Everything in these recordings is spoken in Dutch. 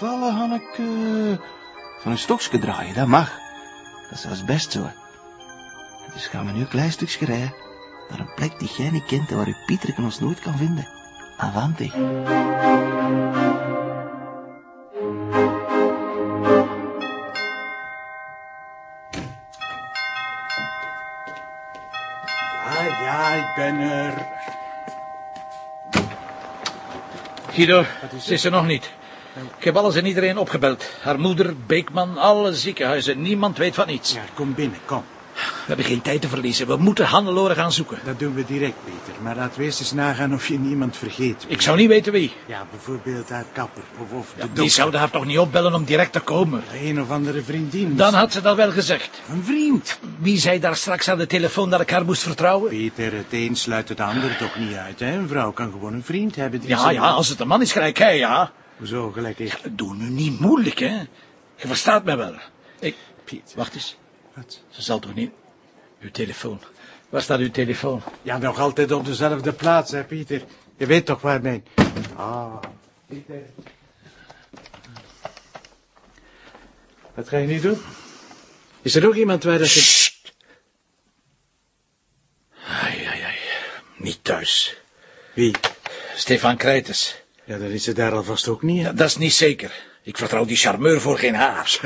Hanneke. Van een stokje draaien, dat mag. Dat is zelfs best zo. Dus gaan we nu een klein stukje rijden. Naar een plek die jij niet kent en waar uw Pieter ons nooit kan vinden. Avanti. Ah ja, ik ben er. Guido, is er nog niet. Ik heb alles en iedereen opgebeld. Haar moeder, Beekman, alle ziekenhuizen. Niemand weet van iets. Ja, kom binnen, kom. We hebben geen tijd te verliezen. We moeten Hannelore gaan zoeken. Dat doen we direct, Peter. Maar laten we eerst eens nagaan of je niemand vergeet. Ik zou niet weten wie. Ja, bijvoorbeeld haar kapper. Of, of de Die zouden haar toch niet opbellen om direct te komen. Een of andere vriendin. Dan had ze dat wel gezegd. Een vriend. Wie zei daar straks aan de telefoon dat ik haar moest vertrouwen? Peter, het een sluit het ander toch niet uit, hè? Een vrouw kan gewoon een vriend hebben die Ja, ja, als het een man is, gelijk hij, ja. Zo, gelijk ik. Doe nu niet moeilijk, hè. Je verstaat mij wel. Ik... Piet. Wacht eens. Wat? Ze zal toch niet... Uw telefoon. Waar staat uw telefoon? Ja, nog altijd op dezelfde plaats, hè, Pieter. Je weet toch waar mijn... Ah, Pieter. Wat ga je nu doen? Is er nog iemand waar dat je... Sst. Ai, ai, ai. Niet thuis. Wie? Stefan Krijtes. Ja, dan is ze daar alvast ook niet? Ja, dat is niet zeker. Ik vertrouw die charmeur voor geen haar.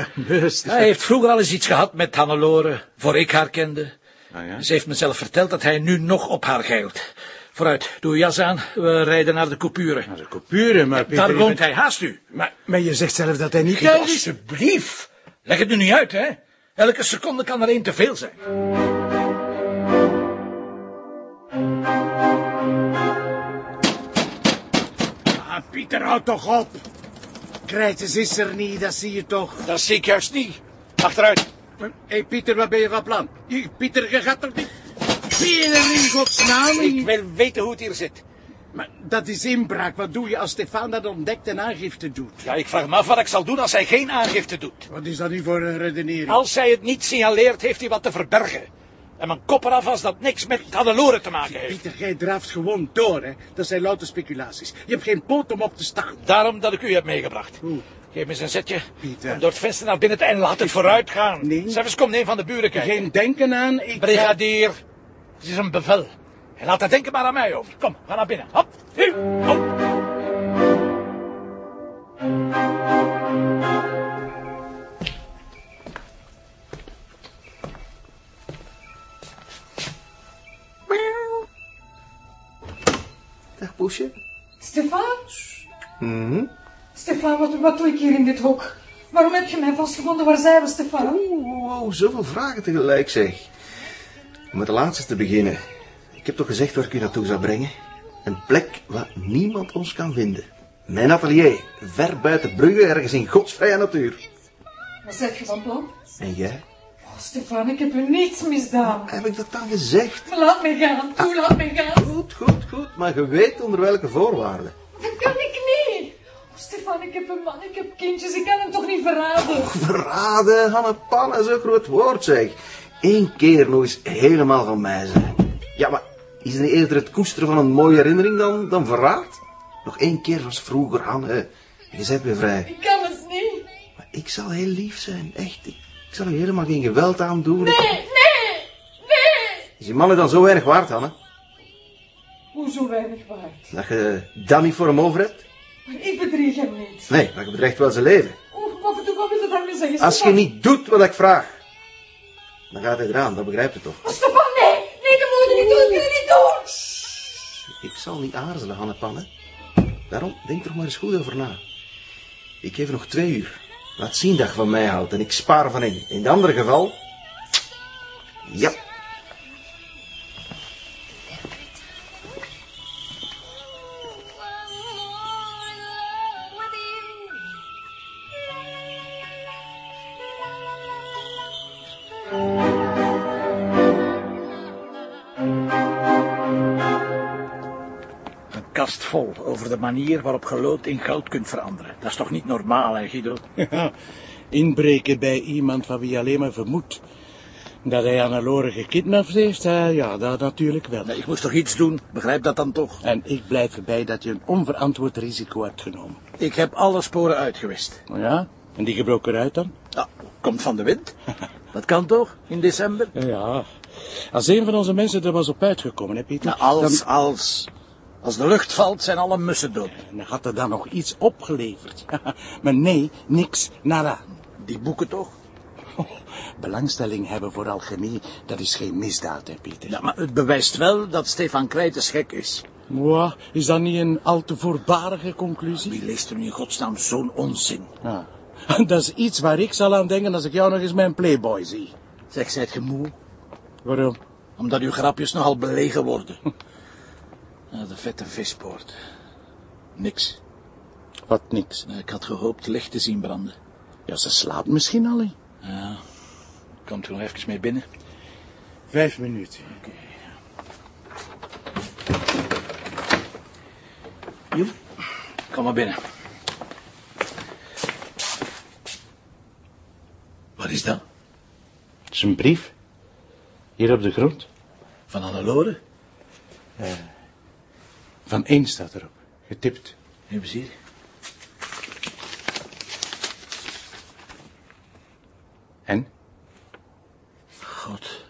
Hij heeft vroeger al eens iets gehad met Hannelore, voor ik haar kende. Ah, ja? Ze heeft me zelf verteld dat hij nu nog op haar geilt. Vooruit, doe jas aan, we rijden naar de coupure. Maar de coupure, maar Pieter... Daar woont bent- hij, haast u. Maar, maar je zegt zelf dat hij niet is. alsjeblieft. Leg het nu niet uit, hè. Elke seconde kan er één te veel zijn. Ah, Pieter, houd toch op. Krijtjes is er niet, dat zie je toch. Dat zie ik juist niet. Achteruit. Hé, hey, Pieter, wat ben je van plan? Pieter, je gaat toch niet... Pieter, in godsnaam Ik wil weten hoe het hier zit. Maar dat is inbraak. Wat doe je als Stefan dat ontdekt en aangifte doet? Ja, ik vraag me af wat ik zal doen als hij geen aangifte doet. Wat is dat nu voor een redenering? Als hij het niet signaleert, heeft hij wat te verbergen. En mijn kop eraf als dat niks met Hannelore te maken heeft. Pieter, jij draaft gewoon door, hè. Dat zijn louter speculaties. Je hebt geen poot om op te staan. Daarom dat ik u heb meegebracht. Geef me eens een zetje. Pieter. Door het venster naar binnen en laat het vooruit gaan. Nee. Zelfs komt een van de buren kijken. Geen denken aan, ik... ga- Brigadier, het is een bevel. En laat het denken maar aan mij over. Kom, ga naar binnen. Hop, nu, kom. Dag, poesje. Stefan? Mhm. Stefan, wat, wat doe ik hier in dit hok? Waarom heb je mij vastgevonden? Waar zijn we, Stefan? Oeh, oeh, zoveel vragen tegelijk, zeg. Om met de laatste te beginnen. Ik heb toch gezegd waar ik u naartoe zou brengen? Een plek waar niemand ons kan vinden. Mijn atelier, ver buiten Brugge, ergens in godsvrije natuur. Wat zeg je van plan? En jij? Oh, Stefan, ik heb u niets misdaan. Heb ik dat dan gezegd? Maar Laat me gaan, toe, laat me gaan. Goed, goed, goed, maar je weet onder welke voorwaarden. Dat kan. Ik heb een man, ik heb kindjes, ik kan hem toch niet verraden? Verraden, Hanne Pan, is een groot woord, zeg. Eén keer nog eens helemaal van mij zijn. Ja, maar is het niet eerder het koesteren van een mooie herinnering dan, dan verraad? Nog één keer was vroeger, Hanne. Je bent weer vrij. Ik kan het niet. Maar ik zal heel lief zijn, echt. Ik, ik zal je helemaal geen geweld aandoen. Nee, nee, nee. Is die man dan zo weinig waard, Hanne? Hoezo weinig waard? Dat je niet voor hem over hebt? Ik bedrieg hem niet. Nee, maar je bedreigt wel zijn leven. Oh, wat, wat wil je daarmee zeggen, Als je niet doet wat ik vraag, dan gaat hij eraan, dat begrijpt u toch? Oh, Stefan, nee. Nee, dat moet je niet doen, dat moet je niet doen. Ik zal niet aarzelen, Hannepan, Daarom, denk er maar eens goed over na. Ik geef nog twee uur. Laat zien dat je van mij houdt en ik spaar van in. In het andere geval... Ja. Een kast vol over de manier waarop je lood in goud kunt veranderen. Dat is toch niet normaal, hè, Guido? Ja, inbreken bij iemand van wie je alleen maar vermoedt Dat hij Annelore gekidnapt heeft, ja, dat natuurlijk wel. Nee, ik moest toch iets doen? Begrijp dat dan toch? En ik blijf erbij dat je een onverantwoord risico hebt genomen. Ik heb alle sporen uitgewist. Oh ja? En die gebroken eruit dan? Nou, komt van de wind. Dat kan toch, in december? Ja. Als een van onze mensen er was op uitgekomen, hè, Pieter? Nou, als, Dan, als... Als de lucht valt, zijn alle mussen dood. dan had er dan nog iets opgeleverd. maar nee, niks, nada. Die boeken toch? Belangstelling hebben voor alchemie, dat is geen misdaad, hè, Pieter? Ja, maar het bewijst wel dat Stefan Krijtes gek is. Mwah, is dat niet een al te voorbarige conclusie? Wie leest er nu in godsnaam zo'n onzin? Ja. Dat is iets waar ik zal aan denken als ik jou nog eens mijn playboy zie. Zeg, zijt ge moe? Waarom? Omdat uw grapjes nogal belegen worden. Ja, de vette vispoort. Niks. Wat niks. Ik had gehoopt licht te zien branden. Ja, ze slaapt misschien al, hè? Ja. Komt u nog even mee binnen? Vijf minuten. Joep. Kom maar binnen. Wat is dat? Het is een brief. Hier op de grond. Van Annelore? Van één staat erop. Getipt. Even zien. En? God.